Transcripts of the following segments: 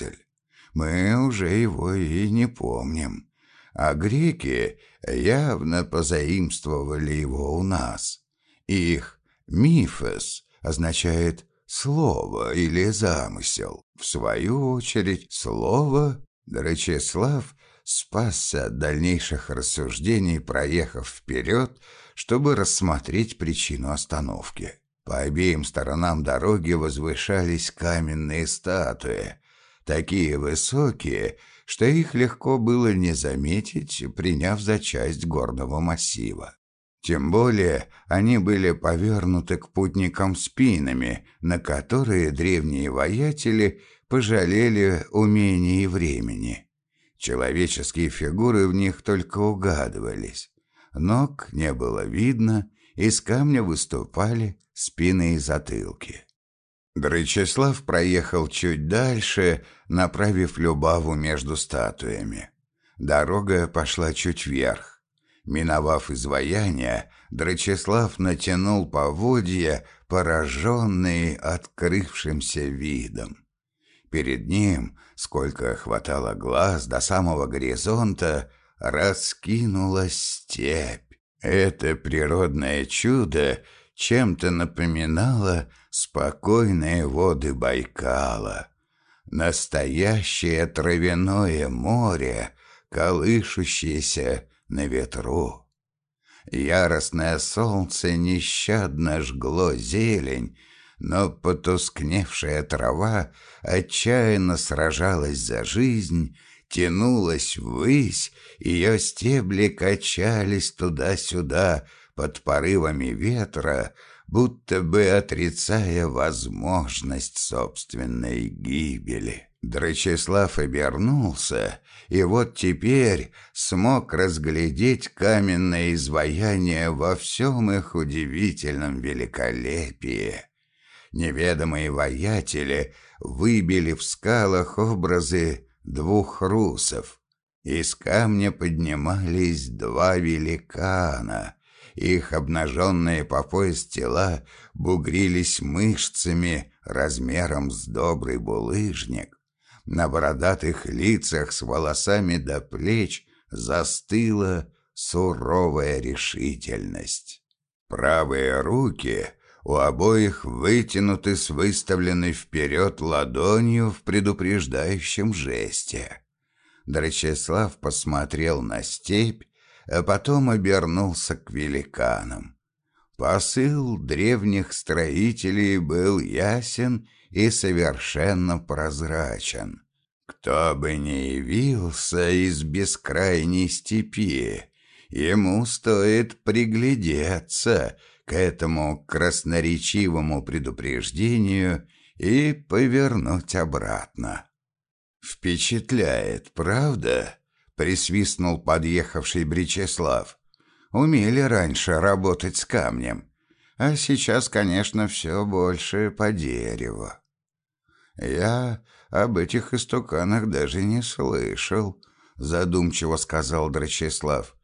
мысль. Мы уже его и не помним. А греки явно позаимствовали его у нас. Их «мифос» означает «слово» или «замысел». В свою очередь, слово Дорочеслав спасся от дальнейших рассуждений, проехав вперед, чтобы рассмотреть причину остановки. По обеим сторонам дороги возвышались каменные статуи, такие высокие, что их легко было не заметить, приняв за часть горного массива. Тем более они были повернуты к путникам спинами, на которые древние воятели пожалели умения и времени. Человеческие фигуры в них только угадывались. Ног не было видно, из камня выступали спины и затылки. Дрычеслав проехал чуть дальше, направив Любаву между статуями. Дорога пошла чуть вверх. Миновав изваяние, Драчеслав натянул поводья, пораженный открывшимся видом. Перед ним, сколько хватало глаз до самого горизонта, раскинулась степь. Это природное чудо чем-то напоминало спокойные воды Байкала. Настоящее травяное море, колышущееся на ветру. Яростное солнце нещадно жгло зелень, но потускневшая трава отчаянно сражалась за жизнь, тянулась ввысь, ее стебли качались туда-сюда под порывами ветра, будто бы отрицая возможность собственной гибели. Драчеслав обернулся, и вот теперь смог разглядеть каменное изваяние во всем их удивительном великолепии. Неведомые воятели выбили в скалах образы двух русов. Из камня поднимались два великана. Их обнаженные по пояс тела бугрились мышцами размером с добрый булыжник. На бородатых лицах с волосами до плеч застыла суровая решительность. Правые руки у обоих вытянуты с выставленной вперед ладонью в предупреждающем жесте. Драчеслав посмотрел на степь, а потом обернулся к великанам. Посыл древних строителей был ясен и совершенно прозрачен. Кто бы ни явился из бескрайней степи, ему стоит приглядеться — к этому красноречивому предупреждению и повернуть обратно. «Впечатляет, правда?» — присвистнул подъехавший Бричеслав. «Умели раньше работать с камнем, а сейчас, конечно, все больше по дереву». «Я об этих истуканах даже не слышал», — задумчиво сказал Драчеслав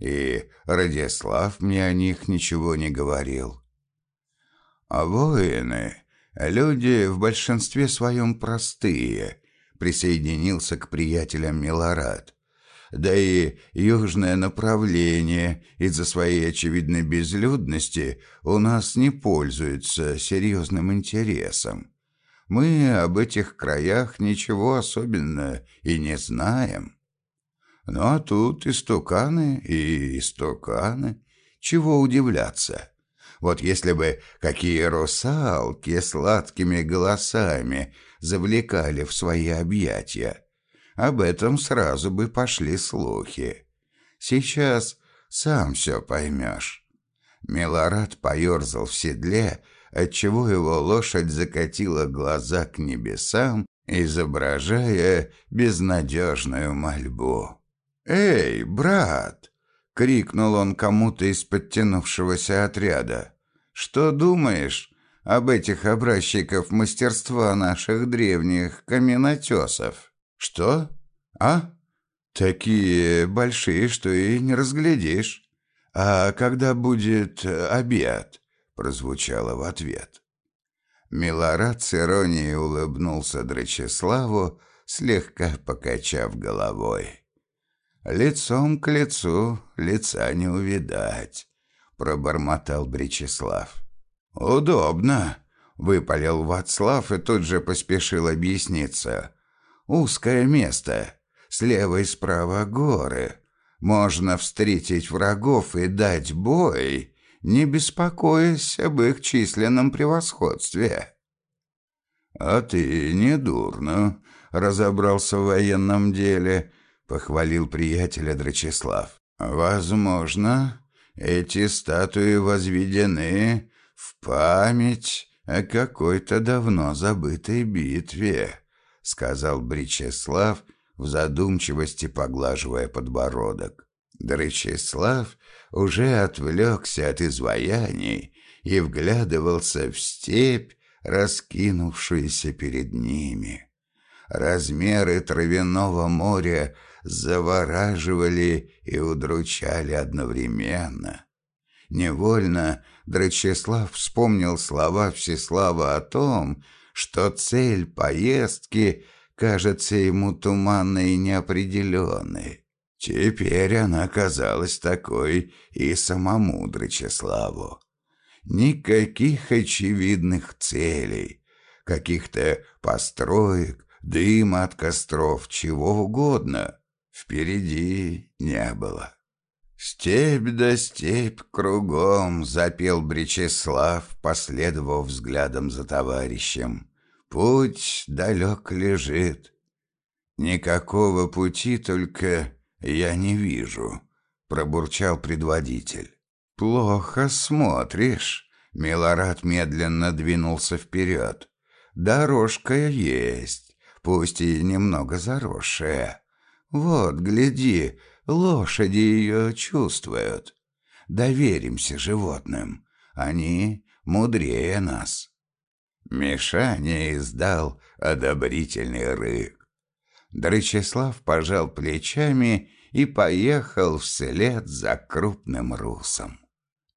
и Радислав мне о них ничего не говорил. А воины — люди в большинстве своем простые, присоединился к приятелям Милорад. Да и южное направление из-за своей очевидной безлюдности у нас не пользуется серьезным интересом. Мы об этих краях ничего особенно и не знаем. Ну а тут истуканы и истуканы. Чего удивляться? Вот если бы какие русалки сладкими голосами завлекали в свои объятия, об этом сразу бы пошли слухи. Сейчас сам все поймешь. Милорад поерзал в седле, отчего его лошадь закатила глаза к небесам, изображая безнадежную мольбу. «Эй, брат!» — крикнул он кому-то из подтянувшегося отряда. «Что думаешь об этих образчиков мастерства наших древних каменотесов?» «Что? А? Такие большие, что и не разглядишь. А когда будет обед?» — прозвучало в ответ. Милорад с иронией улыбнулся Драчеславу, слегка покачав головой. «Лицом к лицу лица не увидать», — пробормотал Бречеслав. «Удобно», — выпалил Вацлав и тут же поспешил объясниться. «Узкое место, слева и справа горы. Можно встретить врагов и дать бой, не беспокоясь об их численном превосходстве». «А ты не дурно разобрался в военном деле», — похвалил приятеля Драчеслав. «Возможно, эти статуи возведены в память о какой-то давно забытой битве», — сказал Бричеслав, в задумчивости поглаживая подбородок. Дречеслав уже отвлекся от изваяний и вглядывался в степь, раскинувшуюся перед ними. Размеры травяного моря завораживали и удручали одновременно. Невольно Драчеслав вспомнил слова Всеслава о том, что цель поездки кажется ему туманной и неопределенной. Теперь она казалась такой и самому Драчеславу. Никаких очевидных целей, каких-то построек, дыма от костров, чего угодно, впереди не было. «Степь да степь кругом», — запел Бречеслав, последовав взглядом за товарищем. «Путь далек лежит. Никакого пути только я не вижу», — пробурчал предводитель. «Плохо смотришь». Милорад медленно двинулся вперед. «Дорожка есть, пусть и немного заросшая. Вот, гляди, лошади ее чувствуют. Доверимся животным, они мудрее нас». Мишаня издал одобрительный рык. Дрычеслав пожал плечами и поехал вслед за крупным русом.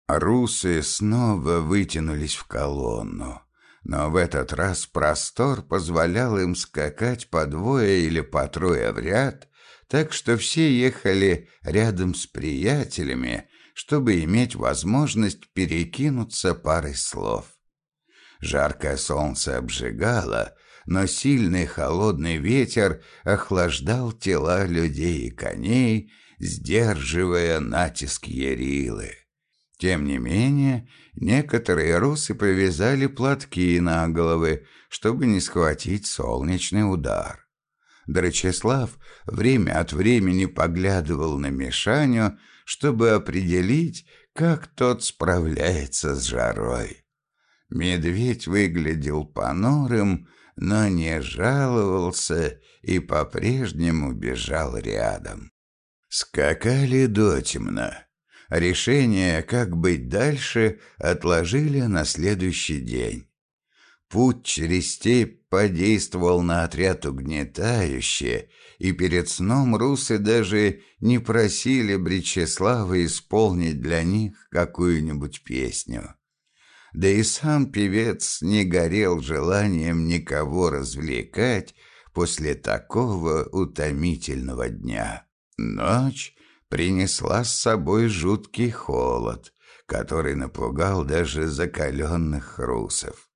Русы снова вытянулись в колонну, но в этот раз простор позволял им скакать по двое или по трое в ряд, так что все ехали рядом с приятелями, чтобы иметь возможность перекинуться парой слов. Жаркое солнце обжигало, но сильный холодный ветер охлаждал тела людей и коней, сдерживая натиск Ярилы. Тем не менее, некоторые русы повязали платки на головы, чтобы не схватить солнечный удар. Драчеслав время от времени поглядывал на Мишаню, чтобы определить, как тот справляется с жарой. Медведь выглядел понурым, но не жаловался и по-прежнему бежал рядом. Скакали дотемно. Решение, как быть дальше, отложили на следующий день. Путь через степь подействовал на отряд угнетающе, и перед сном русы даже не просили Бречеслава исполнить для них какую-нибудь песню. Да и сам певец не горел желанием никого развлекать после такого утомительного дня. Ночь принесла с собой жуткий холод, который напугал даже закаленных русов.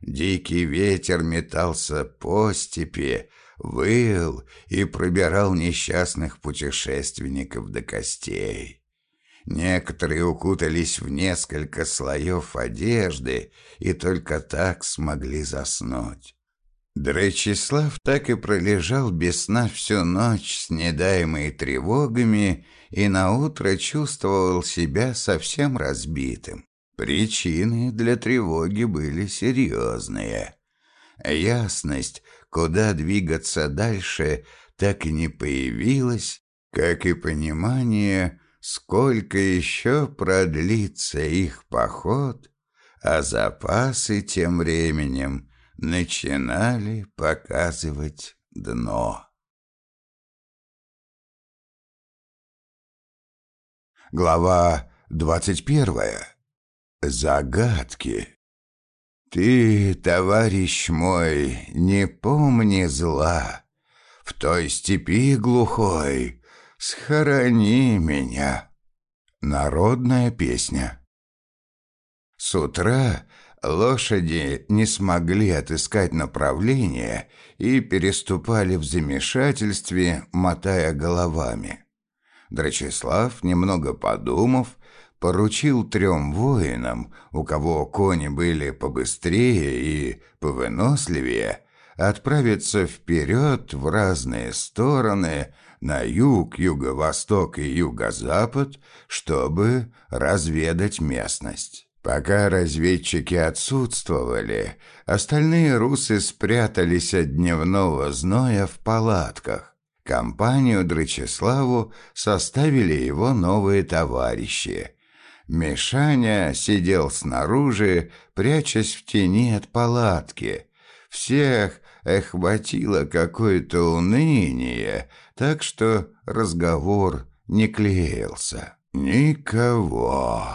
Дикий ветер метался по степи, выл и пробирал несчастных путешественников до костей. Некоторые укутались в несколько слоев одежды и только так смогли заснуть. Дречислав так и пролежал без сна всю ночь с недаемой тревогами и наутро чувствовал себя совсем разбитым. Причины для тревоги были серьезные. Ясность, куда двигаться дальше, так и не появилась, как и понимание, сколько еще продлится их поход, а запасы тем временем – начинали показывать дно. Глава двадцать первая. Загадки. Ты, товарищ мой, не помни зла, в той степи глухой, схорони меня. Народная песня. С утра лошади не смогли отыскать направление и переступали в замешательстве, мотая головами. Драчеслав, немного подумав, поручил трем воинам, у кого кони были побыстрее и повыносливее, отправиться вперед в разные стороны, на юг, юго-восток и юго-запад, чтобы разведать местность. Пока разведчики отсутствовали, остальные русы спрятались от дневного зноя в палатках. Компанию Драчеславу составили его новые товарищи. Мишаня сидел снаружи, прячась в тени от палатки. Всех охватило какое-то уныние, так что разговор не клеился. «Никого!»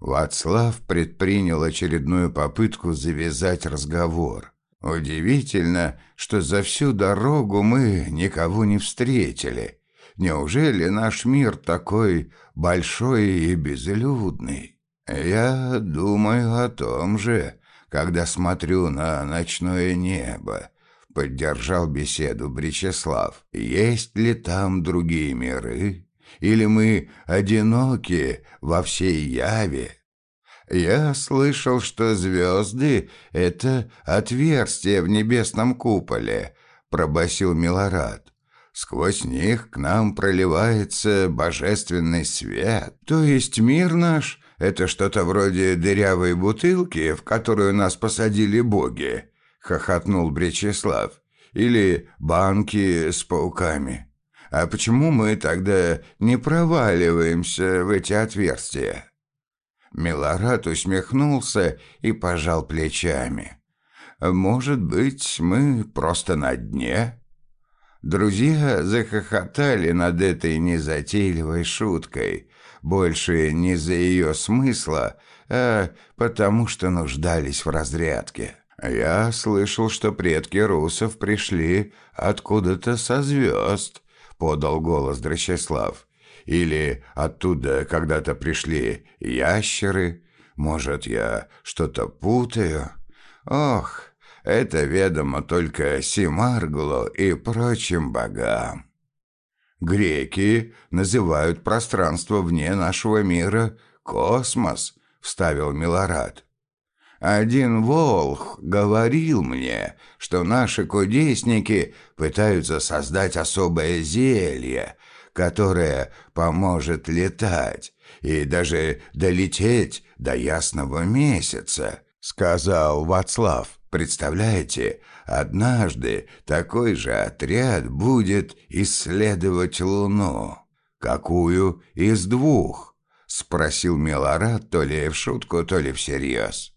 Вацлав предпринял очередную попытку завязать разговор. «Удивительно, что за всю дорогу мы никого не встретили. Неужели наш мир такой большой и безлюдный? Я думаю о том же, когда смотрю на ночное небо», — поддержал беседу Бречеслав. «Есть ли там другие миры?» Или мы одиноки во всей яве? Я слышал, что звезды — это отверстие в небесном куполе, — пробасил Милорад. Сквозь них к нам проливается божественный свет. То есть мир наш — это что-то вроде дырявой бутылки, в которую нас посадили боги, — хохотнул Бречеслав. Или банки с пауками. А почему мы тогда не проваливаемся в эти отверстия?» Милорад усмехнулся и пожал плечами. «Может быть, мы просто на дне?» Друзья захохотали над этой незатейливой шуткой, больше не за ее смысла, а потому что нуждались в разрядке. Я слышал, что предки русов пришли откуда-то со звезд, — подал голос Драчеслав. «Или оттуда когда-то пришли ящеры? Может, я что-то путаю? Ох, это ведомо только Симарглу и прочим богам». «Греки называют пространство вне нашего мира космос», — вставил Милорад. Один волх говорил мне, что наши кудесники пытаются создать особое зелье, которое поможет летать и даже долететь до ясного месяца, сказал Вацлав. Представляете, однажды такой же отряд будет исследовать Луну. Какую из двух? Спросил Милорад то ли в шутку, то ли всерьез.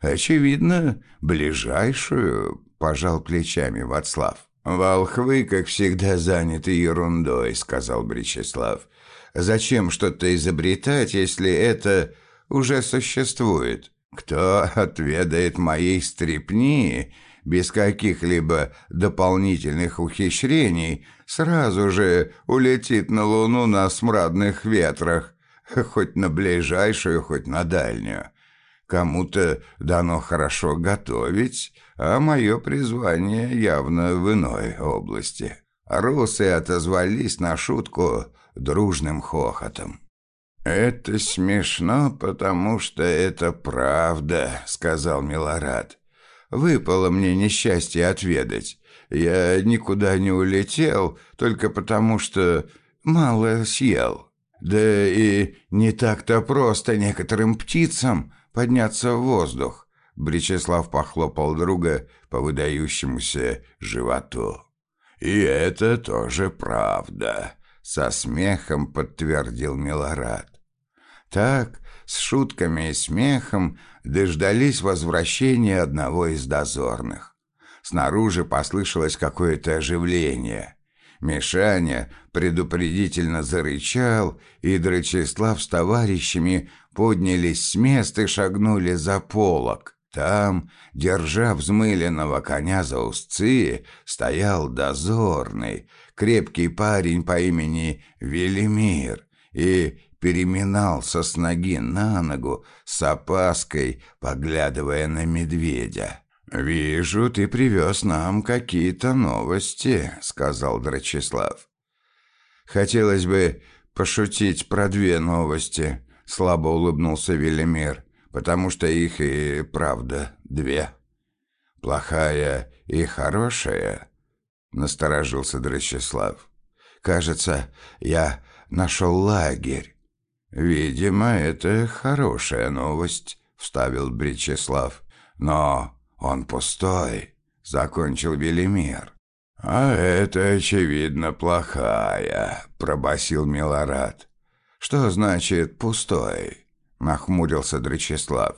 «Очевидно, ближайшую», — пожал плечами Вацлав. «Волхвы, как всегда, заняты ерундой», — сказал Бречеслав. «Зачем что-то изобретать, если это уже существует? Кто отведает моей стрепни без каких-либо дополнительных ухищрений, сразу же улетит на Луну на смрадных ветрах, хоть на ближайшую, хоть на дальнюю. Кому-то дано хорошо готовить, а мое призвание явно в иной области. Русы отозвались на шутку дружным хохотом. «Это смешно, потому что это правда», — сказал Милорад. «Выпало мне несчастье отведать. Я никуда не улетел, только потому что мало съел. Да и не так-то просто некоторым птицам подняться в воздух. Бречеслав похлопал друга по выдающемуся животу. «И это тоже правда», — со смехом подтвердил Милорад. Так, с шутками и смехом, дождались возвращения одного из дозорных. Снаружи послышалось какое-то оживление. Мишаня предупредительно зарычал, и Драчеслав с товарищами поднялись с места и шагнули за полок. Там, держа взмыленного коня за узцы, стоял дозорный, крепкий парень по имени Велимир и переминался с ноги на ногу с опаской, поглядывая на медведя. «Вижу, ты привез нам какие-то новости», — сказал Драчеслав. «Хотелось бы пошутить про две новости», — слабо улыбнулся Велимир, «потому что их и правда две. Плохая и хорошая», — насторожился Драчеслав. «Кажется, я нашел лагерь». «Видимо, это хорошая новость», — вставил Бричеслав. «Но «Он пустой», — закончил Велимир. «А это, очевидно, плохая», — пробасил Милорад. «Что значит «пустой»?» — нахмурился Дречислав.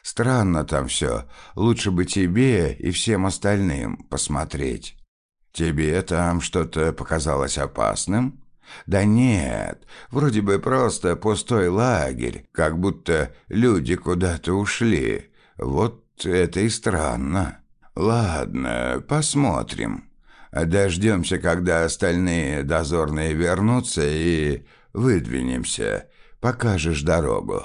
«Странно там все. Лучше бы тебе и всем остальным посмотреть. Тебе там что-то показалось опасным?» «Да нет, вроде бы просто пустой лагерь, как будто люди куда-то ушли. Вот это и странно. Ладно, посмотрим. Дождемся, когда остальные дозорные вернутся и выдвинемся. Покажешь дорогу.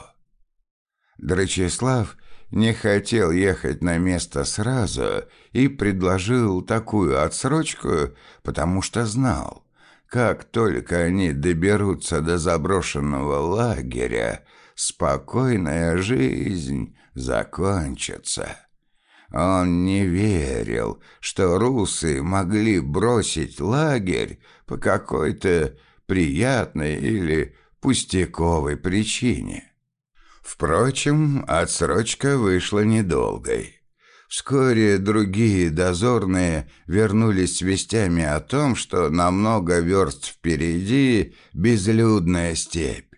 Драчеслав не хотел ехать на место сразу и предложил такую отсрочку, потому что знал, как только они доберутся до заброшенного лагеря, спокойная жизнь закончится. Он не верил, что русы могли бросить лагерь по какой-то приятной или пустяковой причине. Впрочем, отсрочка вышла недолгой. Вскоре другие дозорные вернулись с вестями о том, что на много верст впереди безлюдная степь.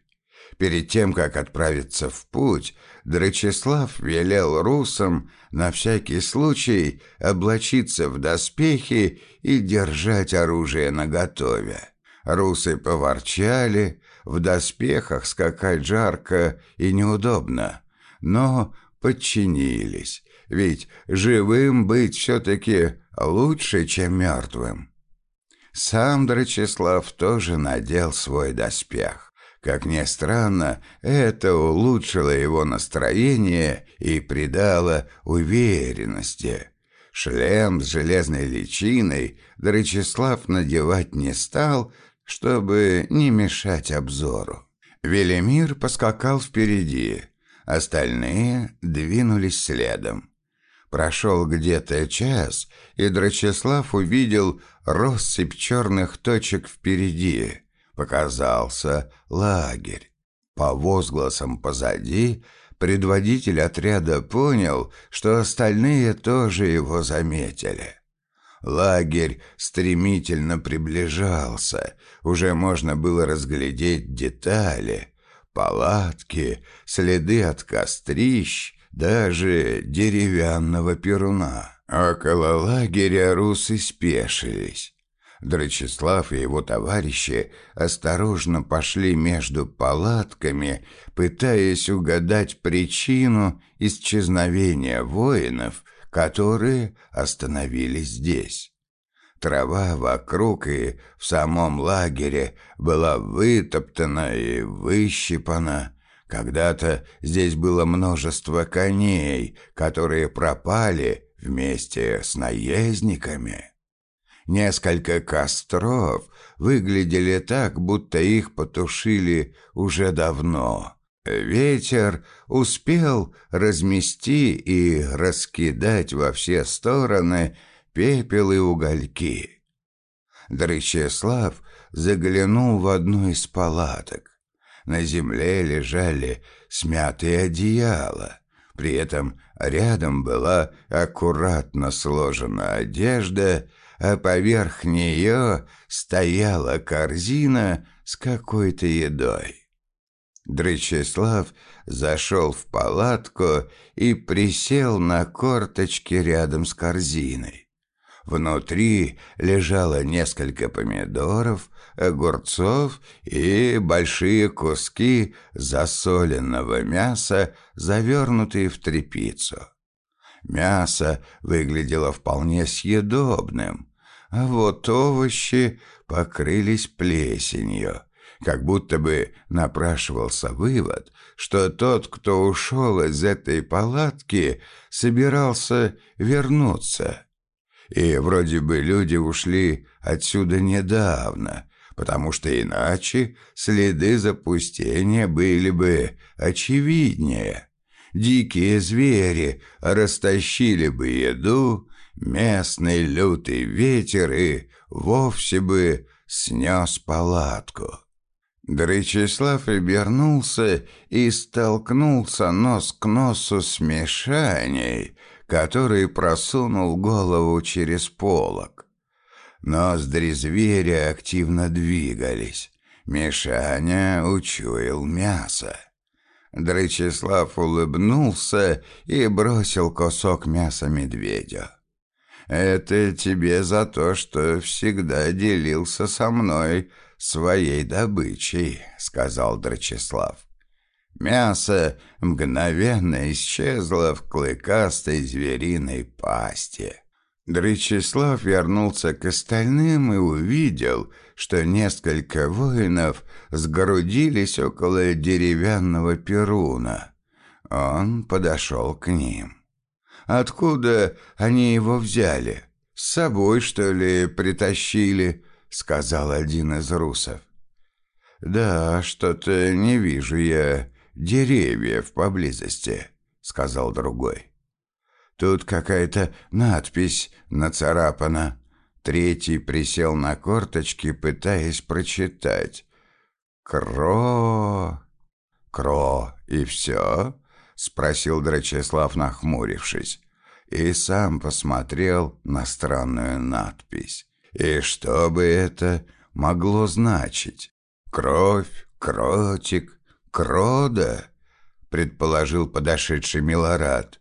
Перед тем, как отправиться в путь, Драчеслав велел русам на всякий случай облачиться в доспехи и держать оружие наготове. Русы поворчали, в доспехах скакать жарко и неудобно, но подчинились, ведь живым быть все-таки лучше, чем мертвым. Сам Драчеслав тоже надел свой доспех. Как ни странно, это улучшило его настроение и придало уверенности. Шлем с железной личиной Драчеслав надевать не стал, чтобы не мешать обзору. Велимир поскакал впереди, остальные двинулись следом. Прошел где-то час, и Драчеслав увидел россыпь черных точек впереди — показался лагерь. По возгласам позади предводитель отряда понял, что остальные тоже его заметили. Лагерь стремительно приближался, уже можно было разглядеть детали, палатки, следы от кострищ, даже деревянного перуна. Около лагеря русы спешились. Драчеслав и его товарищи осторожно пошли между палатками, пытаясь угадать причину исчезновения воинов, которые остановились здесь. Трава вокруг и в самом лагере была вытоптана и выщипана. Когда-то здесь было множество коней, которые пропали вместе с наездниками. Несколько костров выглядели так, будто их потушили уже давно. Ветер успел размести и раскидать во все стороны пепел и угольки. Дрычеслав заглянул в одну из палаток. На земле лежали смятые одеяла. При этом рядом была аккуратно сложена одежда а поверх нее стояла корзина с какой-то едой. Дрычеслав зашел в палатку и присел на корточки рядом с корзиной. Внутри лежало несколько помидоров, огурцов и большие куски засоленного мяса, завернутые в тряпицу. Мясо выглядело вполне съедобным, а вот овощи покрылись плесенью, как будто бы напрашивался вывод, что тот, кто ушел из этой палатки, собирался вернуться. И вроде бы люди ушли отсюда недавно, потому что иначе следы запустения были бы очевиднее. Дикие звери растащили бы еду, местный лютый ветер и вовсе бы снес палатку. Дречислав обернулся и столкнулся нос к носу с Мишаней, который просунул голову через полок. Ноздри зверя активно двигались. Мишаня учуял мясо. Дречислав улыбнулся и бросил кусок мяса медведя. «Это тебе за то, что всегда делился со мной своей добычей», — сказал Драчеслав. Мясо мгновенно исчезло в клыкастой звериной пасти. Дречислав вернулся к остальным и увидел, что несколько воинов сгрудились около деревянного перуна. Он подошел к ним. Откуда они его взяли? С собой, что ли, притащили? Сказал один из русов. Да, что-то не вижу я деревьев поблизости, сказал другой. Тут какая-то надпись нацарапана. Третий присел на корточки, пытаясь прочитать. «Кро... Кро и все?» — спросил Драчеслав, нахмурившись. И сам посмотрел на странную надпись. И что бы это могло значить? Кровь, кротик, крода? Предположил подошедший Милорад.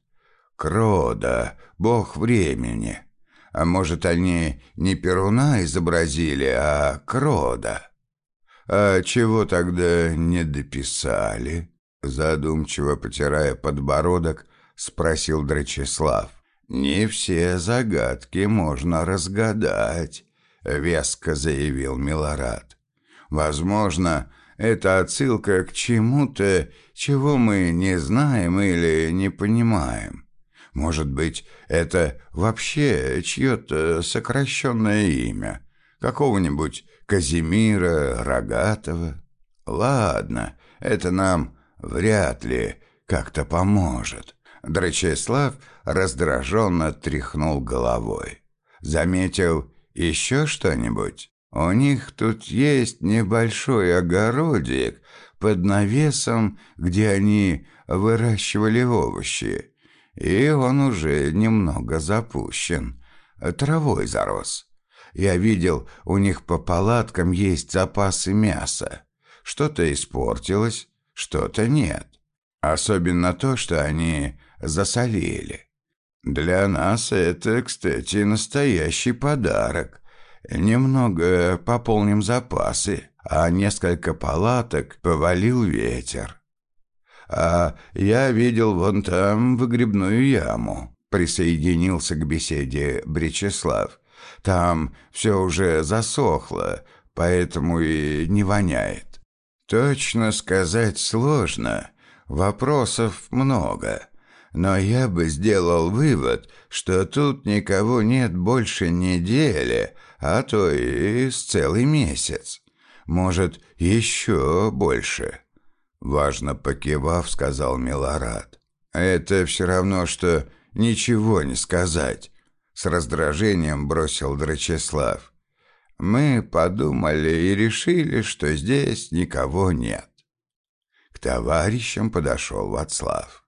Крода, бог времени. А может, они не Перуна изобразили, а Крода? А чего тогда не дописали? Задумчиво потирая подбородок, спросил Драчеслав. «Не все загадки можно разгадать», — веско заявил Милорад. «Возможно, это отсылка к чему-то, чего мы не знаем или не понимаем. Может быть, это вообще чье-то сокращенное имя, какого-нибудь Казимира Рогатого? Ладно, это нам вряд ли как-то поможет. Драчеслав раздраженно тряхнул головой. Заметил еще что-нибудь? У них тут есть небольшой огородик под навесом, где они выращивали овощи и он уже немного запущен. Травой зарос. Я видел, у них по палаткам есть запасы мяса. Что-то испортилось, что-то нет. Особенно то, что они засолили. Для нас это, кстати, настоящий подарок. Немного пополним запасы, а несколько палаток повалил ветер. А я видел вон там выгребную яму. Присоединился к беседе Бречеслав. Там все уже засохло, поэтому и не воняет. Точно сказать сложно. Вопросов много. Но я бы сделал вывод, что тут никого нет больше недели, а то и с целый месяц. Может, еще больше. Важно покивав, сказал Милорад. «Это все равно, что ничего не сказать», — с раздражением бросил Драчеслав. «Мы подумали и решили, что здесь никого нет». К товарищам подошел Вацлав.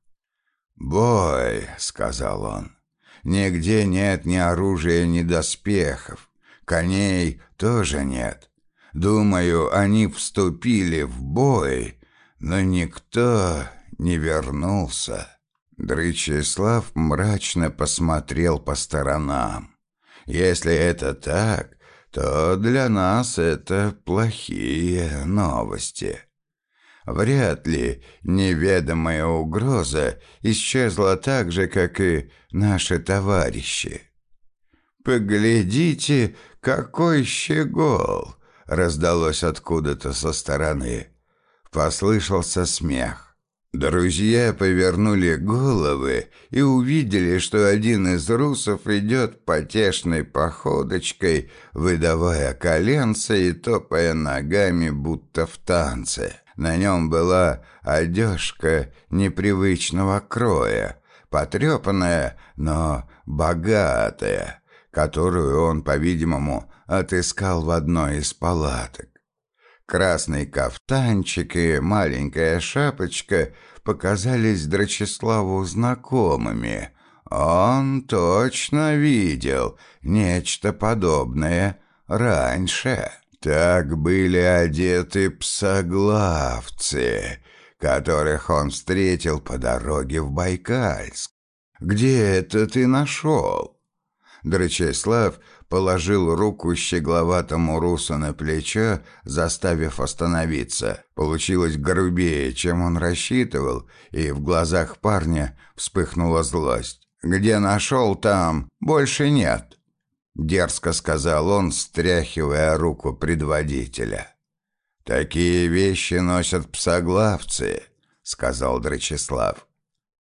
«Бой», — сказал он, — «нигде нет ни оружия, ни доспехов. Коней тоже нет. Думаю, они вступили в бой» но никто не вернулся. Дрычеслав мрачно посмотрел по сторонам. Если это так, то для нас это плохие новости. Вряд ли неведомая угроза исчезла так же, как и наши товарищи. «Поглядите, какой щегол!» — раздалось откуда-то со стороны. Послышался смех. Друзья повернули головы и увидели, что один из русов идет потешной походочкой, выдавая коленца и топая ногами, будто в танце. На нем была одежка непривычного кроя, потрепанная, но богатая, которую он, по-видимому, отыскал в одной из палаток. Красный кафтанчик и маленькая шапочка показались Драчеславу знакомыми. Он точно видел нечто подобное раньше. Так были одеты псоглавцы, которых он встретил по дороге в Байкальск. «Где это ты нашел?» Драчеслав положил руку щегловатому русу на плечо, заставив остановиться. Получилось грубее, чем он рассчитывал, и в глазах парня вспыхнула злость. «Где нашел, там больше нет», — дерзко сказал он, стряхивая руку предводителя. «Такие вещи носят псоглавцы», — сказал Драчеслав.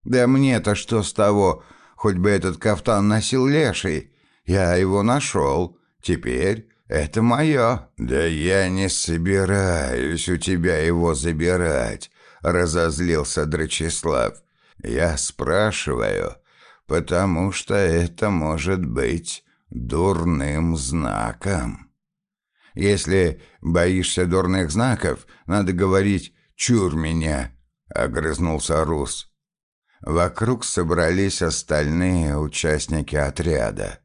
«Да мне-то что с того, хоть бы этот кафтан носил леший?» Я его нашел. Теперь это мое». «Да я не собираюсь у тебя его забирать», — разозлился Драчеслав. «Я спрашиваю, потому что это может быть дурным знаком». «Если боишься дурных знаков, надо говорить «чур меня», — огрызнулся Рус. Вокруг собрались остальные участники отряда.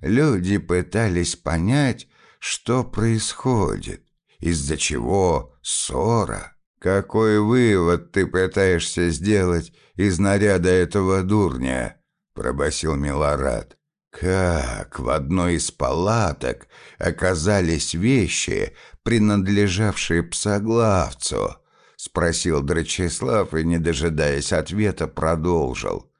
Люди пытались понять, что происходит, из-за чего ссора. «Какой вывод ты пытаешься сделать из наряда этого дурня?» — пробасил Милорад. «Как в одной из палаток оказались вещи, принадлежавшие псоглавцу?» — спросил Драчеслав и, не дожидаясь ответа, продолжил.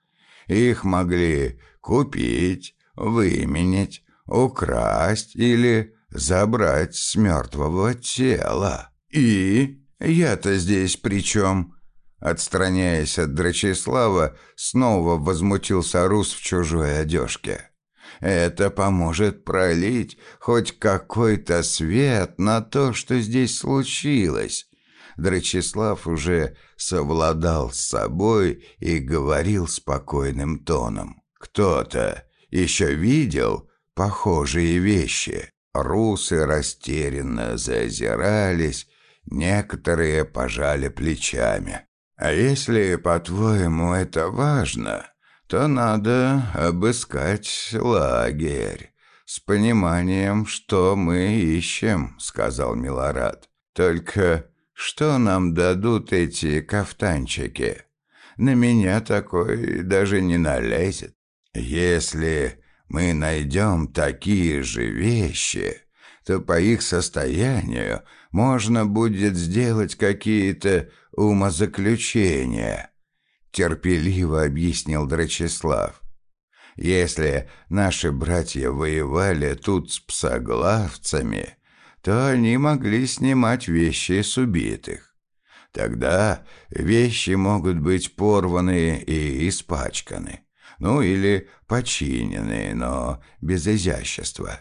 «Их могли купить, выменять, украсть или забрать с мертвого тела. И я-то здесь при чем?» Отстраняясь от Драчеслава, снова возмутился Рус в чужой одежке. «Это поможет пролить хоть какой-то свет на то, что здесь случилось». Драчеслав уже совладал с собой и говорил спокойным тоном. «Кто-то еще видел похожие вещи. Русы растерянно зазирались, некоторые пожали плечами. А если, по-твоему, это важно, то надо обыскать лагерь. С пониманием, что мы ищем, сказал Милорад. Только что нам дадут эти кафтанчики? На меня такой даже не налезет. Если мы найдем такие же вещи, то по их состоянию можно будет сделать какие-то умозаключения», — терпеливо объяснил Драчеслав. «Если наши братья воевали тут с псоглавцами, то они могли снимать вещи с убитых. Тогда вещи могут быть порваны и испачканы ну или починенные, но без изящества.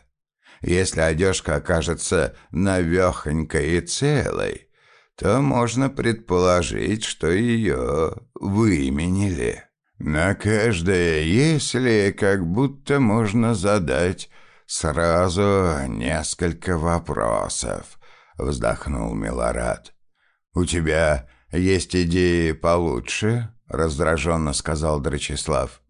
Если одежка окажется навехонькой и целой, то можно предположить, что ее выменили. На каждое «если» как будто можно задать сразу несколько вопросов, вздохнул Милорад. «У тебя есть идеи получше?» — раздраженно сказал Драчеслав.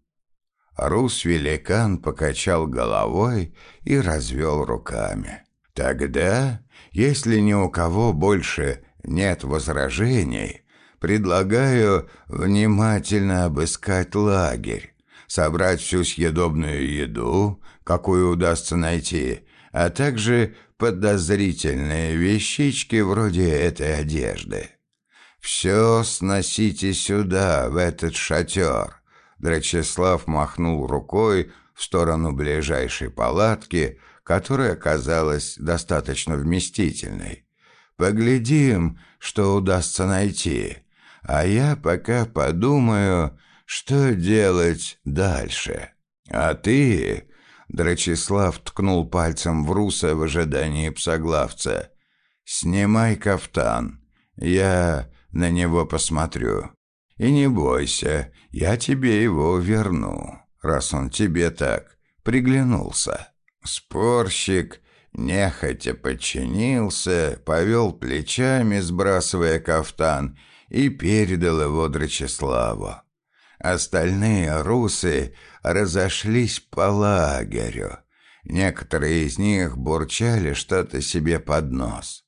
Рус-великан покачал головой и развел руками. «Тогда, если ни у кого больше нет возражений, предлагаю внимательно обыскать лагерь, собрать всю съедобную еду, какую удастся найти, а также подозрительные вещички вроде этой одежды. «Все сносите сюда, в этот шатер!» Драчеслав махнул рукой в сторону ближайшей палатки, которая оказалась достаточно вместительной. «Поглядим, что удастся найти, а я пока подумаю, что делать дальше. А ты...» Драчеслав ткнул пальцем в руса в ожидании псоглавца. «Снимай кафтан. Я на него посмотрю. И не бойся, я тебе его верну, раз он тебе так приглянулся». Спорщик нехотя подчинился, повел плечами, сбрасывая кафтан, и передал его Драчеславу. Остальные русы разошлись по лагерю. Некоторые из них бурчали что-то себе под нос.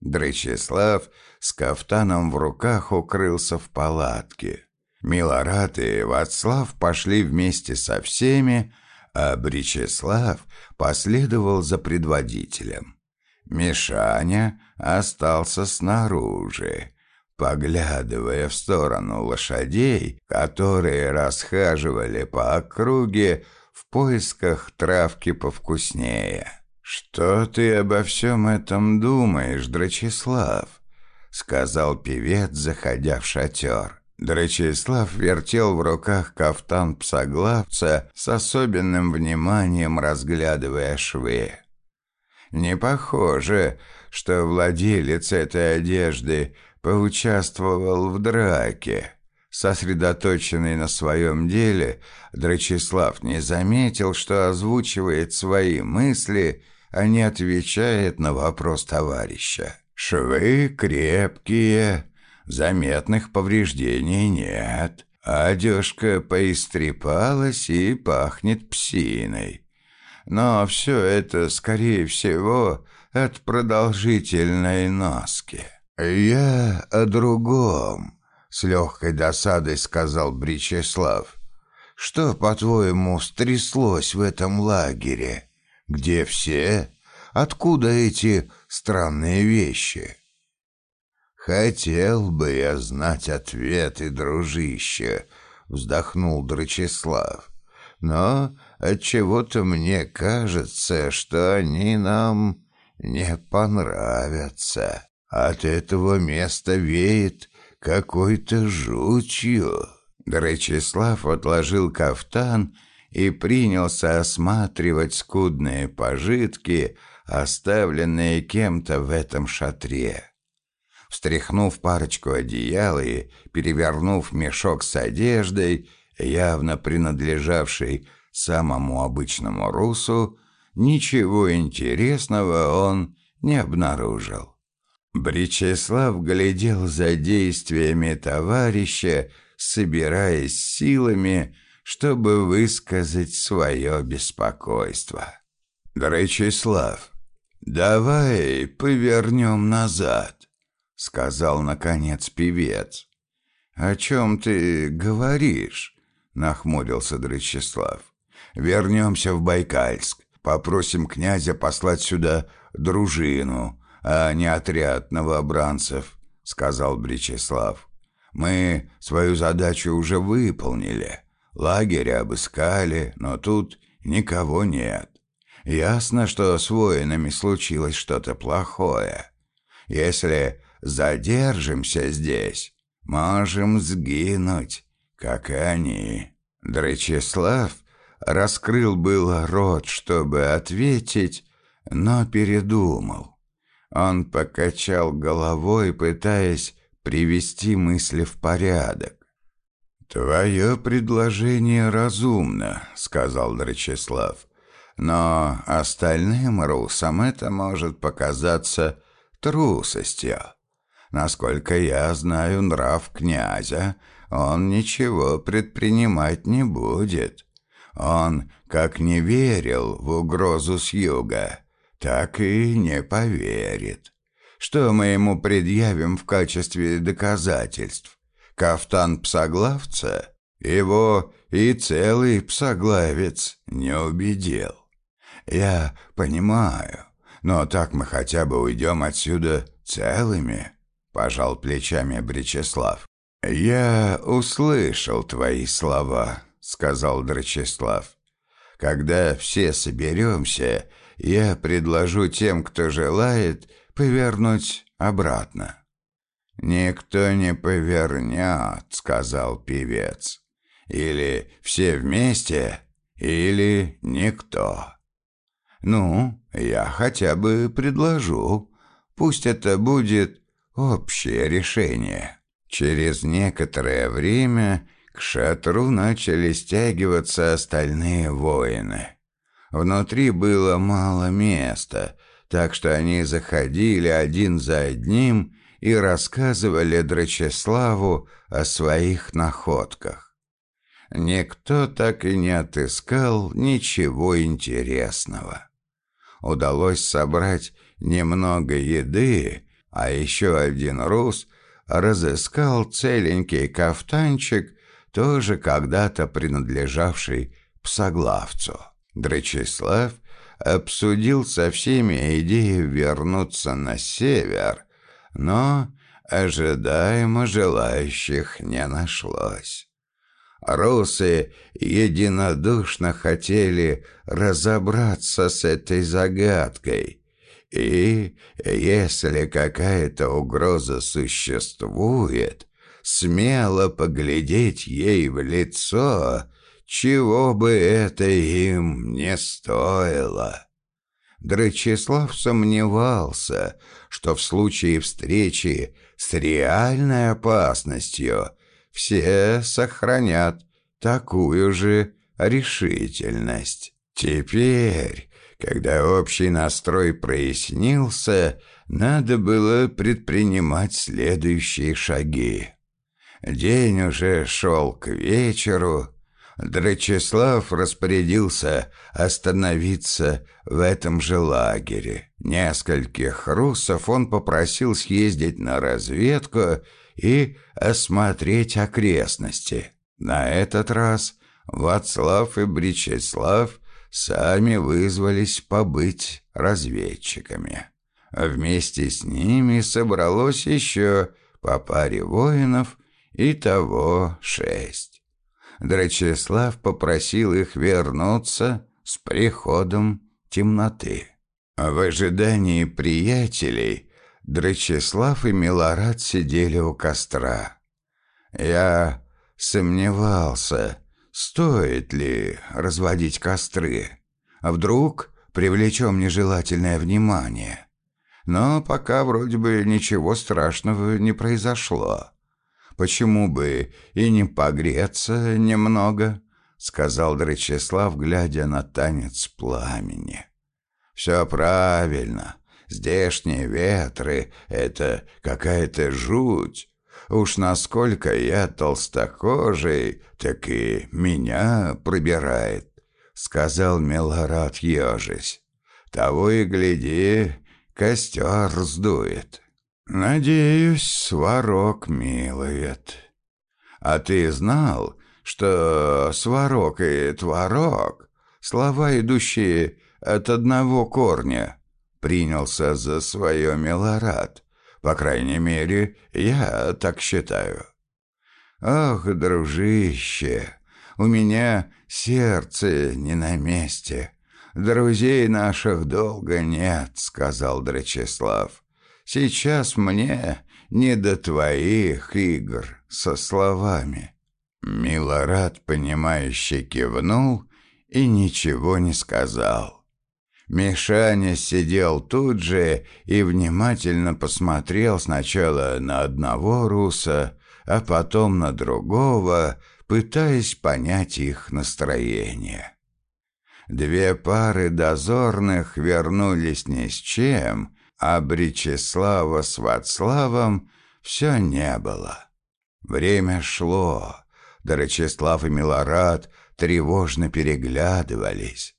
Дречислав с кафтаном в руках укрылся в палатке. Милорад и Вацлав пошли вместе со всеми, а Бречеслав последовал за предводителем. Мишаня остался снаружи, поглядывая в сторону лошадей, которые расхаживали по округе в поисках травки повкуснее. «Что ты обо всем этом думаешь, Драчеслав?» — сказал певец, заходя в шатер. Драчеслав вертел в руках кафтан псоглавца с особенным вниманием, разглядывая швы. Не похоже, что владелец этой одежды поучаствовал в драке. Сосредоточенный на своем деле, Драчеслав не заметил, что озвучивает свои мысли, а не отвечает на вопрос товарища. «Швы крепкие, заметных повреждений нет, одежка поистрепалась и пахнет псиной. Но все это, скорее всего, от продолжительной носки». «Я о другом», — с легкой досадой сказал Бричеслав. «Что, по-твоему, стряслось в этом лагере? Где все? Откуда эти странные вещи?» «Хотел бы я знать ответы, дружище», — вздохнул Драчеслав. «Но отчего-то мне кажется, что они нам не понравятся». От этого места веет какой-то жутью. Дречислав отложил кафтан и принялся осматривать скудные пожитки, оставленные кем-то в этом шатре. Встряхнув парочку одеял и перевернув мешок с одеждой, явно принадлежавший самому обычному русу, ничего интересного он не обнаружил. Бричеслав глядел за действиями товарища, собираясь силами, чтобы высказать свое беспокойство. «Бричеслав, давай повернем назад», — сказал, наконец, певец. «О чем ты говоришь?» — нахмурился Дречислав. «Вернемся в Байкальск, попросим князя послать сюда дружину» а не отряд новобранцев», — сказал Бречеслав. «Мы свою задачу уже выполнили. Лагерь обыскали, но тут никого нет. Ясно, что с воинами случилось что-то плохое. Если задержимся здесь, можем сгинуть, как они». Дречеслав раскрыл было рот, чтобы ответить, но передумал. Он покачал головой, пытаясь привести мысли в порядок. «Твое предложение разумно», — сказал Драчеслав. «Но остальным русам это может показаться трусостью. Насколько я знаю нрав князя, он ничего предпринимать не будет. Он как не верил в угрозу с юга, так и не поверит. Что мы ему предъявим в качестве доказательств? Кафтан псоглавца? Его и целый псоглавец не убедил. Я понимаю, но так мы хотя бы уйдем отсюда целыми. Пожал плечами Бречеслав. «Я услышал твои слова», — сказал Драчеслав. «Когда все соберемся, я предложу тем, кто желает, повернуть обратно». «Никто не повернет», — сказал певец. «Или все вместе, или никто». «Ну, я хотя бы предложу. Пусть это будет общее решение». Через некоторое время к шатру начали стягиваться остальные воины. Внутри было мало места, так что они заходили один за одним и рассказывали Драчеславу о своих находках. Никто так и не отыскал ничего интересного. Удалось собрать немного еды, а еще один рус разыскал целенький кафтанчик, тоже когда-то принадлежавший псоглавцу. Драчеслав обсудил со всеми идею вернуться на север, но ожидаемо желающих не нашлось. Русы единодушно хотели разобраться с этой загадкой, и если какая-то угроза существует, смело поглядеть ей в лицо, чего бы это им не стоило. Драчеслав сомневался, что в случае встречи с реальной опасностью все сохранят такую же решительность. Теперь, когда общий настрой прояснился, надо было предпринимать следующие шаги. День уже шел к вечеру, Драчеслав распорядился остановиться в этом же лагере. Нескольких русов он попросил съездить на разведку и осмотреть окрестности. На этот раз Вацлав и Бричеслав сами вызвались побыть разведчиками. Вместе с ними собралось еще по паре воинов, и того шесть. Драчеслав попросил их вернуться с приходом темноты. В ожидании приятелей Драчеслав и Милорад сидели у костра. Я сомневался, стоит ли разводить костры. А вдруг привлечем нежелательное внимание. Но пока вроде бы ничего страшного не произошло. Почему бы и не погреться немного?» — сказал Драчеслав, глядя на танец пламени. «Все правильно. Здешние ветры — это какая-то жуть. Уж насколько я толстокожий, так и меня пробирает», — сказал Милорад ежись. «Того и гляди, костер сдует». «Надеюсь, сварок милует. А ты знал, что сварок и творог — слова, идущие от одного корня?» Принялся за свое Милорад. По крайней мере, я так считаю. «Ох, дружище, у меня сердце не на месте. Друзей наших долго нет», — сказал Драчеслав. Сейчас мне не до твоих игр со словами». Милорад, понимающе кивнул и ничего не сказал. Мишаня сидел тут же и внимательно посмотрел сначала на одного руса, а потом на другого, пытаясь понять их настроение. Две пары дозорных вернулись ни с чем, а Бречеслава с Вацлавом все не было. Время шло. Дорочеслав и Милорад тревожно переглядывались.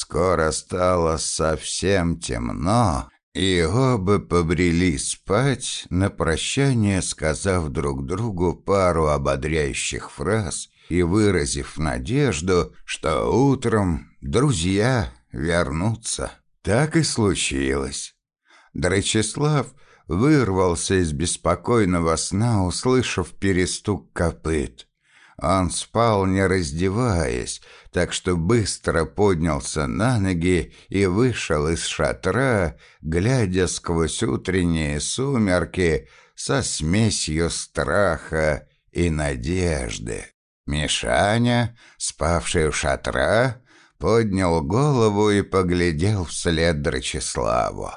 Скоро стало совсем темно, и оба побрели спать, на прощание сказав друг другу пару ободряющих фраз и выразив надежду, что утром друзья вернутся. Так и случилось. Драчеслав вырвался из беспокойного сна, услышав перестук копыт. Он спал, не раздеваясь, так что быстро поднялся на ноги и вышел из шатра, глядя сквозь утренние сумерки со смесью страха и надежды. Мишаня, спавший у шатра, поднял голову и поглядел вслед Драчеславу.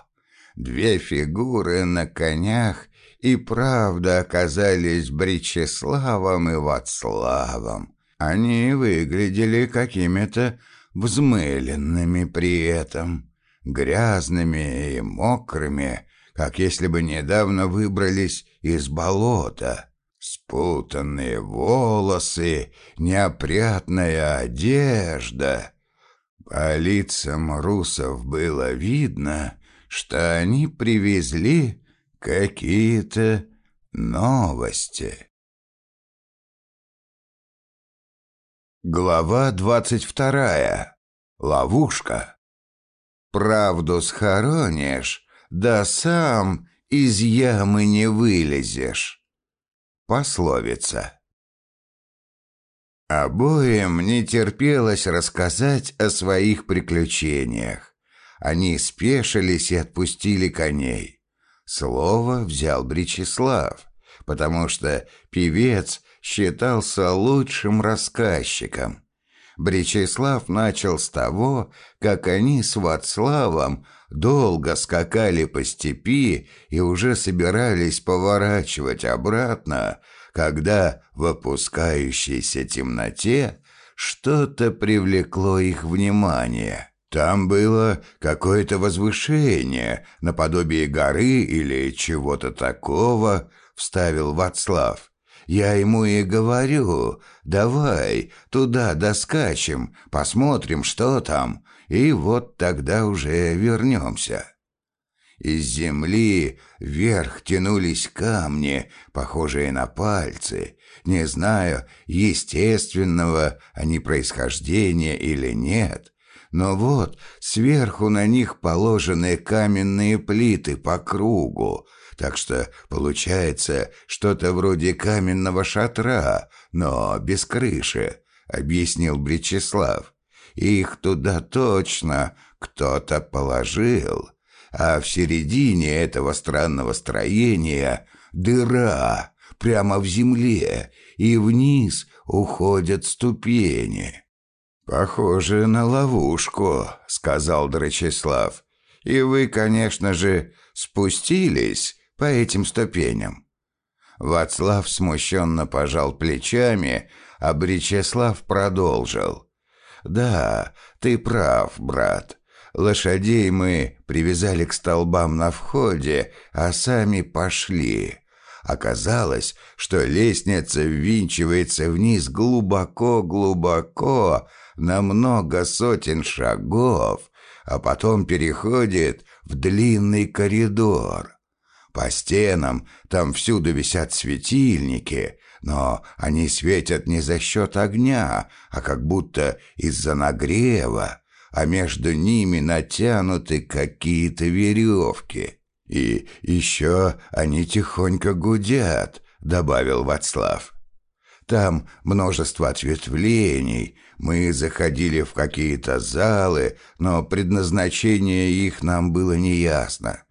Две фигуры на конях и правда оказались Бречеславом и Вацлавом. Они выглядели какими-то взмыленными при этом, грязными и мокрыми, как если бы недавно выбрались из болота. Спутанные волосы, неопрятная одежда. По лицам русов было видно, что они привезли какие-то новости. Глава двадцать вторая. Ловушка. Правду схоронишь, да сам из ямы не вылезешь. Пословица. Обоим не терпелось рассказать о своих приключениях. Они спешились и отпустили коней. Слово взял Бречеслав, потому что певец считался лучшим рассказчиком. Бречеслав начал с того, как они с Вацлавом долго скакали по степи и уже собирались поворачивать обратно, когда в опускающейся темноте что-то привлекло их внимание. Там было какое-то возвышение, наподобие горы или чего-то такого, вставил Вацлав. Я ему и говорю, давай туда доскачем, посмотрим, что там, и вот тогда уже вернемся. Из земли вверх тянулись камни, похожие на пальцы. Не знаю, естественного они происхождения или нет, но вот сверху на них положены каменные плиты по кругу, так что получается что-то вроде каменного шатра, но без крыши, объяснил Бречеслав. Их туда точно кто-то положил, а в середине этого странного строения дыра прямо в земле, и вниз уходят ступени. «Похоже на ловушку», — сказал Драчеслав. «И вы, конечно же, спустились по этим ступеням». Вацлав смущенно пожал плечами, а Бречеслав продолжил. «Да, ты прав, брат. Лошадей мы привязали к столбам на входе, а сами пошли. Оказалось, что лестница ввинчивается вниз глубоко-глубоко, на много сотен шагов, а потом переходит в длинный коридор. По стенам там всюду висят светильники, но они светят не за счет огня, а как будто из-за нагрева, а между ними натянуты какие-то веревки. И еще они тихонько гудят, добавил Вацлав. Там множество ответвлений, мы заходили в какие-то залы, но предназначение их нам было неясно.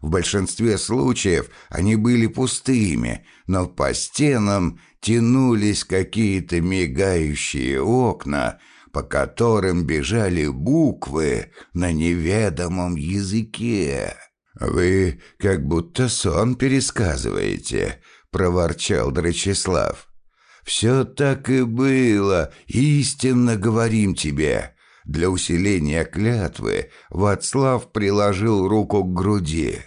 В большинстве случаев они были пустыми, но по стенам тянулись какие-то мигающие окна, по которым бежали буквы на неведомом языке. «Вы как будто сон пересказываете», — проворчал Драчеслав. «Все так и было, истинно говорим тебе». Для усиления клятвы Вацлав приложил руку к груди.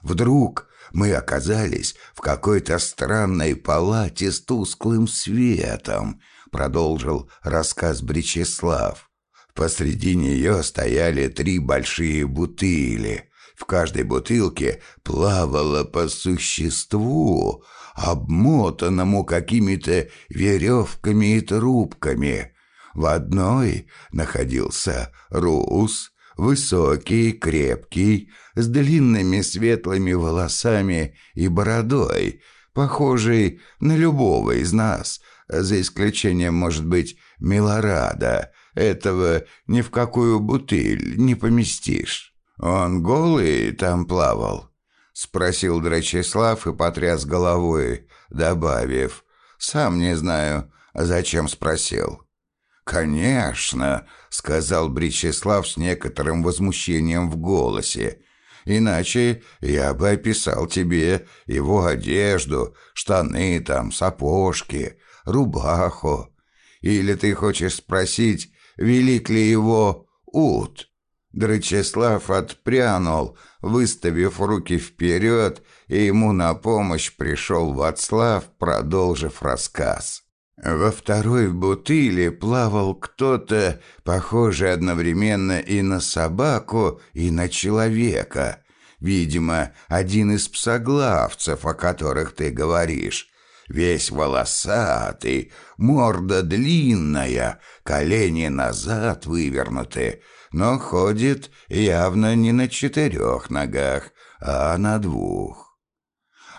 Вдруг мы оказались в какой-то странной палате с тусклым светом, продолжил рассказ Бречеслав. Посреди нее стояли три большие бутыли. В каждой бутылке плавало по существу, обмотанному какими-то веревками и трубками. В одной находился Рус, Высокий, крепкий, с длинными светлыми волосами и бородой, похожий на любого из нас, за исключением, может быть, Милорада. Этого ни в какую бутыль не поместишь. Он голый там плавал?» — спросил Драчеслав и потряс головой, добавив. «Сам не знаю, зачем спросил». «Конечно», — сказал Бричеслав с некоторым возмущением в голосе. «Иначе я бы описал тебе его одежду, штаны там, сапожки, рубаху. Или ты хочешь спросить, велик ли его ут?» Драчеслав отпрянул, выставив руки вперед, и ему на помощь пришел Вацлав, продолжив рассказ. Во второй бутыле плавал кто-то, похожий одновременно и на собаку, и на человека. Видимо, один из псоглавцев, о которых ты говоришь. Весь волосатый, морда длинная, колени назад вывернуты, но ходит явно не на четырех ногах, а на двух.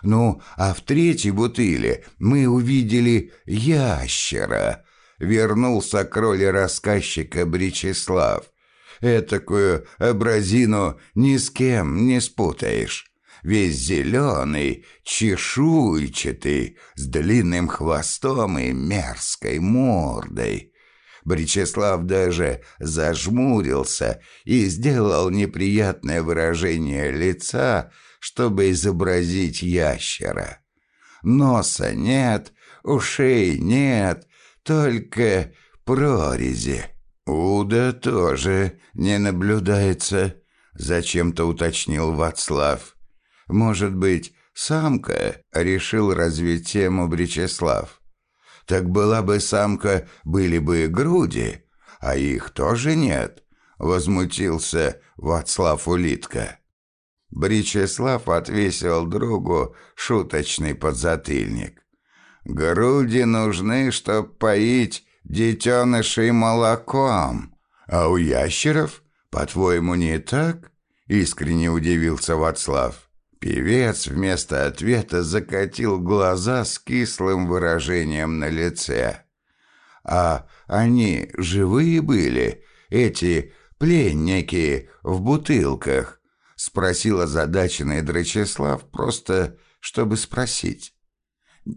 Ну, а в третьей бутыле мы увидели ящера. Вернулся к роли рассказчика Бричеслав. Этакую образину ни с кем не спутаешь. Весь зеленый, чешуйчатый, с длинным хвостом и мерзкой мордой. Бричеслав даже зажмурился и сделал неприятное выражение лица, чтобы изобразить ящера. Носа нет, ушей нет, только прорези. Уда тоже не наблюдается, зачем-то уточнил Вацлав. Может быть, самка решил развить тему Бречеслав. Так была бы самка, были бы груди, а их тоже нет, возмутился Вацлав Улитка. Бричеслав отвесил другу шуточный подзатыльник. «Груди нужны, чтоб поить детенышей молоком. А у ящеров, по-твоему, не так?» Искренне удивился Вацлав. Певец вместо ответа закатил глаза с кислым выражением на лице. «А они живые были, эти пленники в бутылках?» — спросил озадаченный Драчеслав, просто чтобы спросить.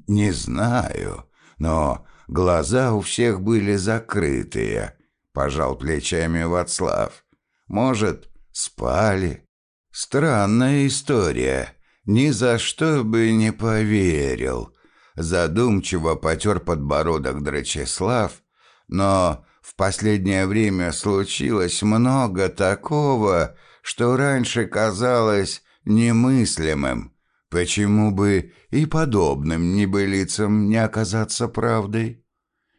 «Не знаю, но глаза у всех были закрытые», — пожал плечами Вацлав. «Может, спали?» «Странная история. Ни за что бы не поверил». Задумчиво потер подбородок Драчеслав, но в последнее время случилось много такого, что раньше казалось немыслимым. Почему бы и подобным небылицам не оказаться правдой?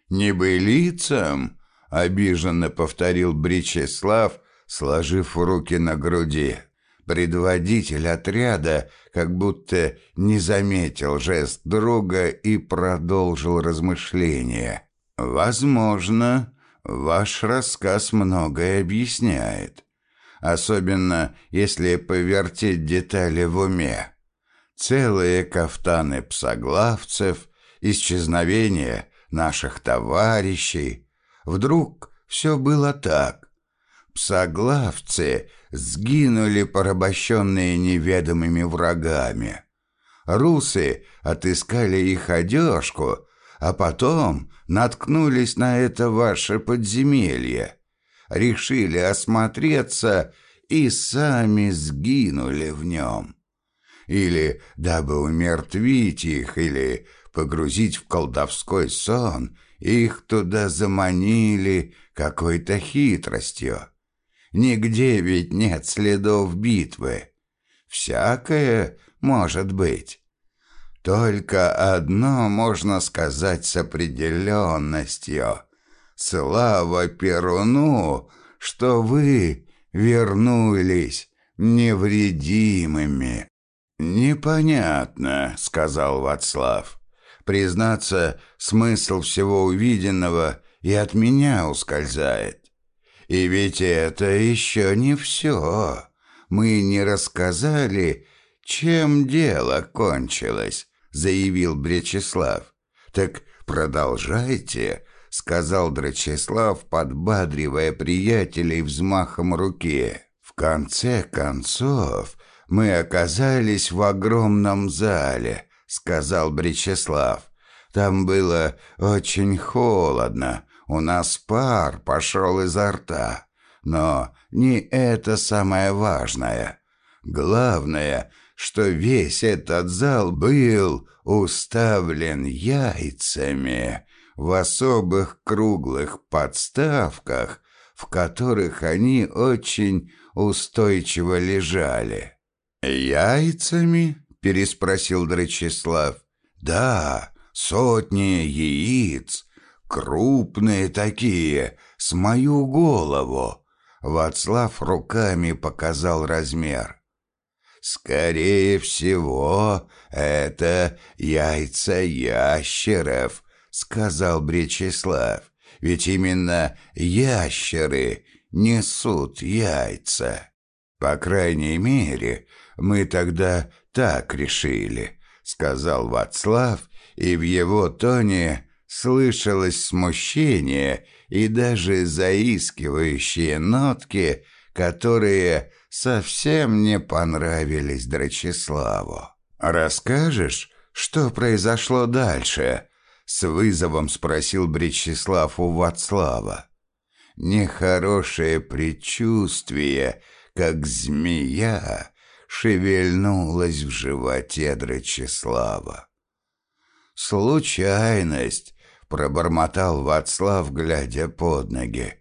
«Небылицам?» — обиженно повторил Бричеслав, сложив руки на груди. Предводитель отряда как будто не заметил жест друга и продолжил размышления. «Возможно, ваш рассказ многое объясняет особенно если повертеть детали в уме. Целые кафтаны псоглавцев, исчезновение наших товарищей. Вдруг все было так. Псоглавцы сгинули, порабощенные неведомыми врагами. Русы отыскали их одежку, а потом наткнулись на это ваше подземелье решили осмотреться и сами сгинули в нем. Или, дабы умертвить их, или погрузить в колдовской сон, их туда заманили какой-то хитростью. Нигде ведь нет следов битвы. Всякое может быть. Только одно можно сказать с определенностью — Слава Перуну, что вы вернулись невредимыми. Непонятно, сказал Вацлав. Признаться, смысл всего увиденного и от меня ускользает. И ведь это еще не все. Мы не рассказали, чем дело кончилось, заявил Бречеслав. Так продолжайте, сказал Драчеслав, подбадривая приятелей взмахом руки. В конце концов, мы оказались в огромном зале, сказал Бречеслав. Там было очень холодно, у нас пар пошел изо рта. Но не это самое важное. Главное, что весь этот зал был уставлен яйцами в особых круглых подставках, в которых они очень устойчиво лежали. «Яйцами?» — переспросил Драчеслав. «Да, сотни яиц, крупные такие, с мою голову». Вацлав руками показал размер. «Скорее всего, это яйца ящеров», — сказал Бречеслав. «Ведь именно ящеры несут яйца. По крайней мере, мы тогда так решили», — сказал Вацлав, и в его тоне слышалось смущение и даже заискивающие нотки, которые совсем не понравились Драчеславу. «Расскажешь, что произошло дальше?» — с вызовом спросил Бречеслав у Вацлава. Нехорошее предчувствие, как змея, шевельнулось в животе Драчеслава. «Случайность», — пробормотал Вацлав, глядя под ноги.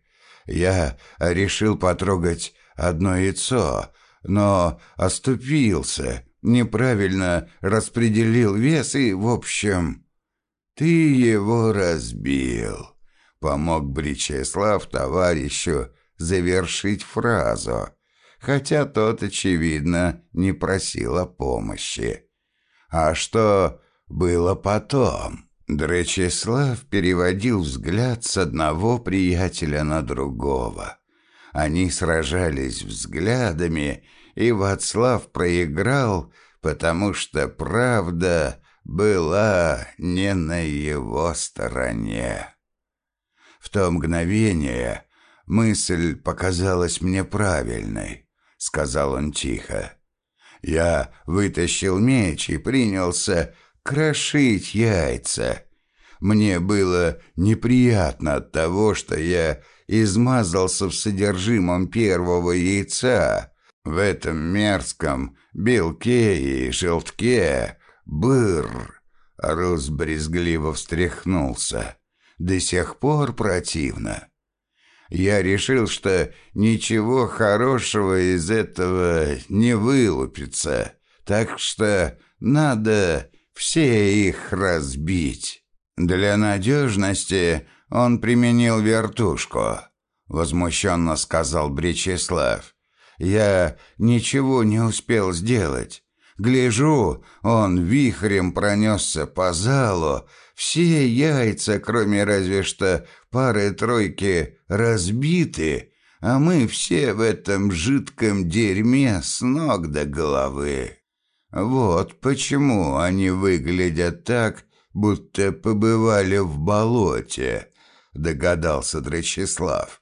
«Я решил потрогать одно яйцо, но оступился, неправильно распределил вес и, в общем, ты его разбил. Помог Бричеслав товарищу завершить фразу, хотя тот, очевидно, не просил о помощи. А что было потом? Дречеслав переводил взгляд с одного приятеля на другого. Они сражались взглядами, и Вацлав проиграл, потому что правда была не на его стороне. В то мгновение мысль показалась мне правильной, сказал он тихо. Я вытащил меч и принялся крошить яйца. Мне было неприятно от того, что я измазался в содержимом первого яйца. В этом мерзком белке и желтке быр. Рус брезгливо встряхнулся. До сих пор противно. Я решил, что ничего хорошего из этого не вылупится, так что надо все их разбить. Для надежности он применил вертушку, возмущенно сказал Бречеслав. Я ничего не успел сделать. Гляжу, он вихрем пронесся по залу, все яйца, кроме разве что пары-тройки, разбиты, а мы все в этом жидком дерьме с ног до головы. Вот почему они выглядят так, будто побывали в болоте догадался Драчеслав.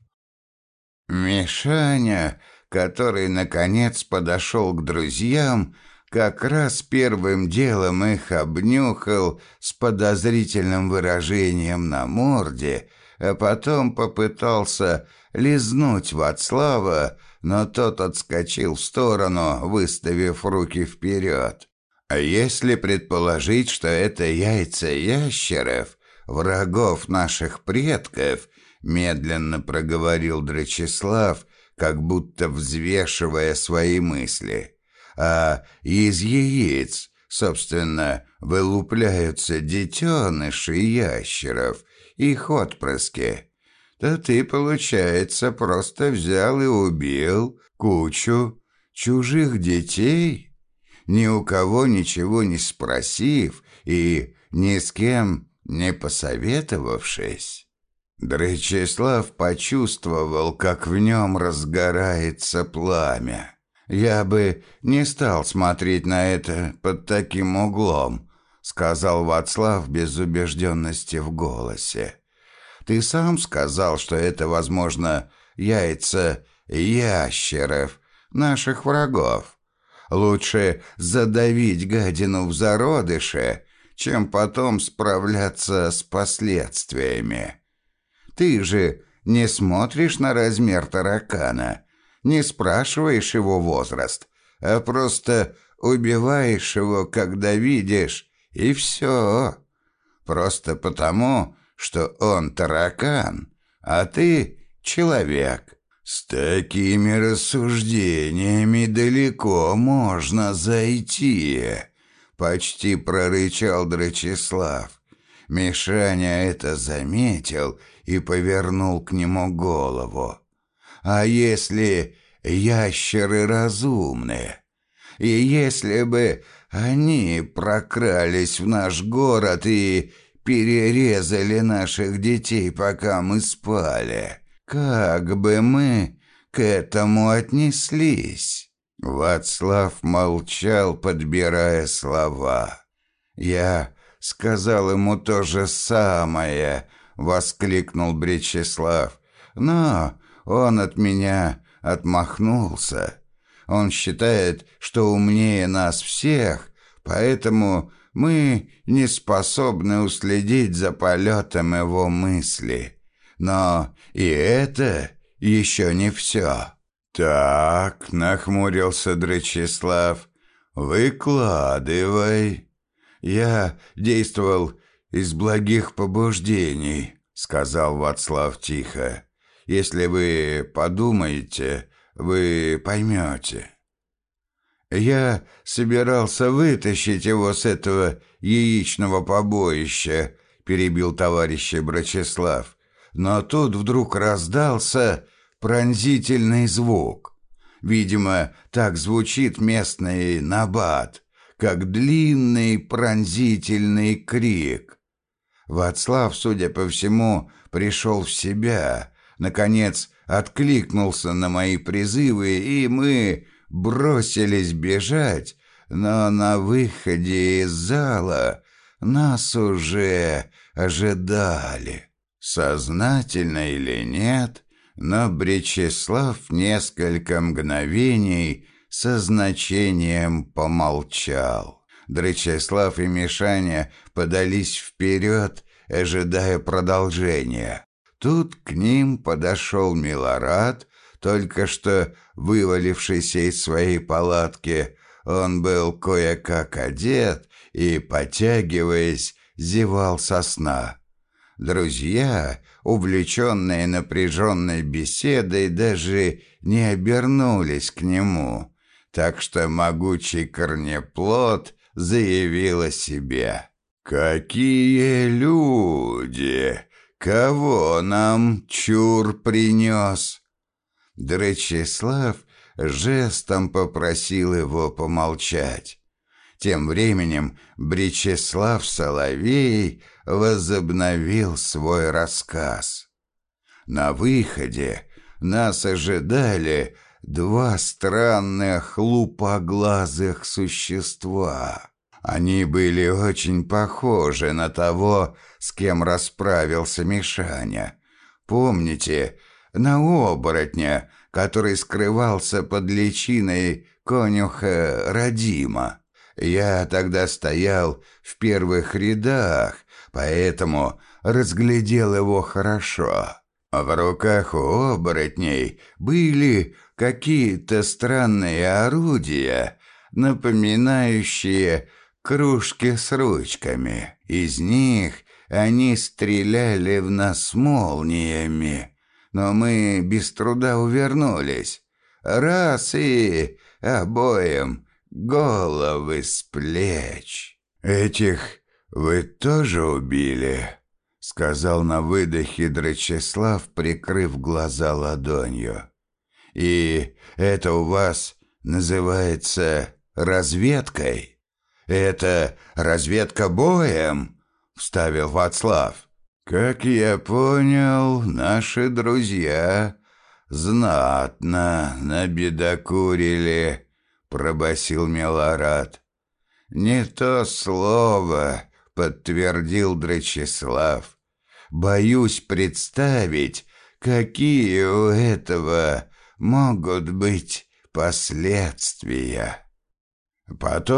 Мишаня, который наконец подошел к друзьям, как раз первым делом их обнюхал с подозрительным выражением на морде, а потом попытался лизнуть Вацлава, но тот отскочил в сторону, выставив руки вперед. А если предположить, что это яйца ящеров, врагов наших предков, медленно проговорил Драчеслав, как будто взвешивая свои мысли. А из яиц, собственно, вылупляются детеныши ящеров, их отпрыски. То ты, получается, просто взял и убил кучу чужих детей, ни у кого ничего не спросив и ни с кем не посоветовавшись? Дречислав почувствовал, как в нем разгорается пламя. «Я бы не стал смотреть на это под таким углом», — сказал Вацлав без убежденности в голосе. «Ты сам сказал, что это, возможно, яйца ящеров, наших врагов. Лучше задавить гадину в зародыше, чем потом справляться с последствиями». Ты же не смотришь на размер таракана, не спрашиваешь его возраст, а просто убиваешь его, когда видишь, и все. Просто потому, что он таракан, а ты человек. С такими рассуждениями далеко можно зайти, почти прорычал Драчеслав. Мишаня это заметил и повернул к нему голову. «А если ящеры разумные? И если бы они прокрались в наш город и перерезали наших детей, пока мы спали, как бы мы к этому отнеслись?» Вацлав молчал, подбирая слова. «Я сказал ему то же самое», воскликнул Бречеслав. «Но он от меня отмахнулся. Он считает, что умнее нас всех, поэтому мы не способны уследить за полетом его мысли. Но и это еще не все». «Так», — нахмурился Дречеслав, — «выкладывай». Я действовал из благих побуждений», — сказал Вацлав тихо. «Если вы подумаете, вы поймете». «Я собирался вытащить его с этого яичного побоища», — перебил товарища Брачеслав. Но тут вдруг раздался пронзительный звук. Видимо, так звучит местный набат, как длинный пронзительный крик. Вацлав, судя по всему, пришел в себя, наконец откликнулся на мои призывы, и мы бросились бежать, но на выходе из зала нас уже ожидали. Сознательно или нет, но Бречеслав несколько мгновений со значением помолчал. Дречеслав и Мишаня подались вперед, ожидая продолжения. Тут к ним подошел Милорад, только что вывалившийся из своей палатки. Он был кое-как одет и, потягиваясь, зевал со сна. Друзья, увлеченные напряженной беседой, даже не обернулись к нему, так что могучий корнеплод заявил о себе. «Какие люди! Кого нам чур принес?» Дречислав жестом попросил его помолчать. Тем временем Бречеслав Соловей возобновил свой рассказ. На выходе нас ожидали два странных лупоглазых существа. Они были очень похожи на того, с кем расправился Мишаня. Помните, на оборотня, который скрывался под личиной конюха Радима. Я тогда стоял в первых рядах, поэтому разглядел его хорошо. В руках у оборотней были какие-то странные орудия, напоминающие кружки с ручками. Из них они стреляли в нас молниями, но мы без труда увернулись. Раз и обоим головы с плеч. «Этих вы тоже убили?» — сказал на выдохе Драчеслав, прикрыв глаза ладонью. «И это у вас называется разведкой?» «Это разведка боем», — вставил Вацлав. Как я понял, наши друзья знатно набедокурили, пробасил Милорад. Не то слово, подтвердил Драчеслав. Боюсь представить, какие у этого могут быть последствия. Потом